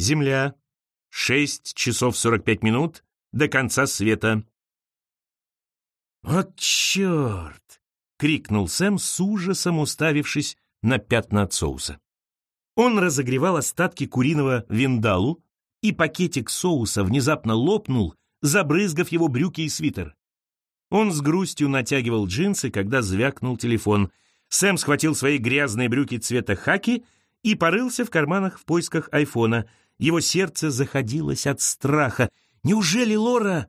Земля. Шесть часов сорок пять минут до конца света. «Вот черт!» — крикнул Сэм с ужасом, уставившись на пятна от соуса. Он разогревал остатки куриного виндалу, и пакетик соуса внезапно лопнул, забрызгав его брюки и свитер. Он с грустью натягивал джинсы, когда звякнул телефон. Сэм схватил свои грязные брюки цвета хаки и порылся в карманах в поисках айфона. Его сердце заходилось от страха. Неужели Лора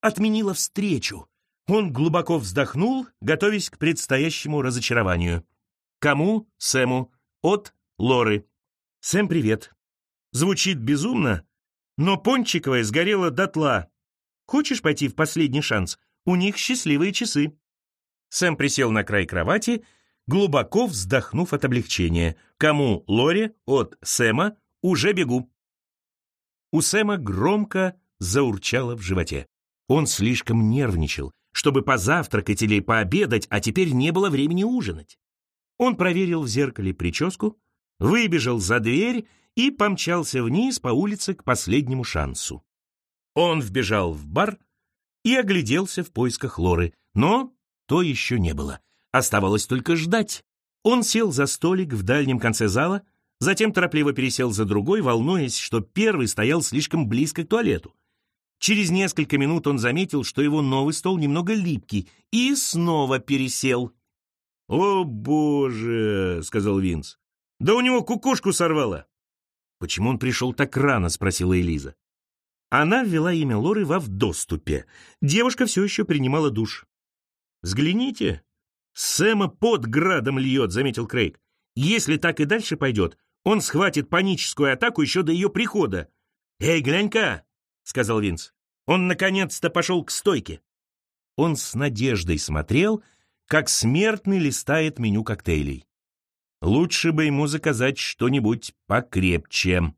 отменила встречу? Он глубоко вздохнул, готовясь к предстоящему разочарованию. Кому? Сэму. От Лоры. Сэм, привет. Звучит безумно, но Пончиковая сгорела дотла. Хочешь пойти в последний шанс? У них счастливые часы. Сэм присел на край кровати, глубоко вздохнув от облегчения. Кому Лоре от Сэма уже бегу. У Сэма громко заурчало в животе. Он слишком нервничал, чтобы позавтракать или пообедать, а теперь не было времени ужинать. Он проверил в зеркале прическу, выбежал за дверь и помчался вниз по улице к последнему шансу. Он вбежал в бар и огляделся в поисках Лоры, но то еще не было. Оставалось только ждать. Он сел за столик в дальнем конце зала, затем торопливо пересел за другой, волнуясь, что первый стоял слишком близко к туалету. Через несколько минут он заметил, что его новый стол немного липкий, и снова пересел. «О, боже!» — сказал Винс. «Да у него кукушку сорвало!» «Почему он пришел так рано?» — спросила Элиза. Она ввела имя Лоры во в доступе. Девушка все еще принимала душ. «Взгляните, Сэма под градом льет», — заметил Крейг. «Если так и дальше пойдет, он схватит паническую атаку еще до ее прихода». «Эй, глянь-ка!» — сказал Винс. «Он наконец-то пошел к стойке». Он с надеждой смотрел, как смертный листает меню коктейлей. Лучше бы ему заказать что-нибудь покрепче.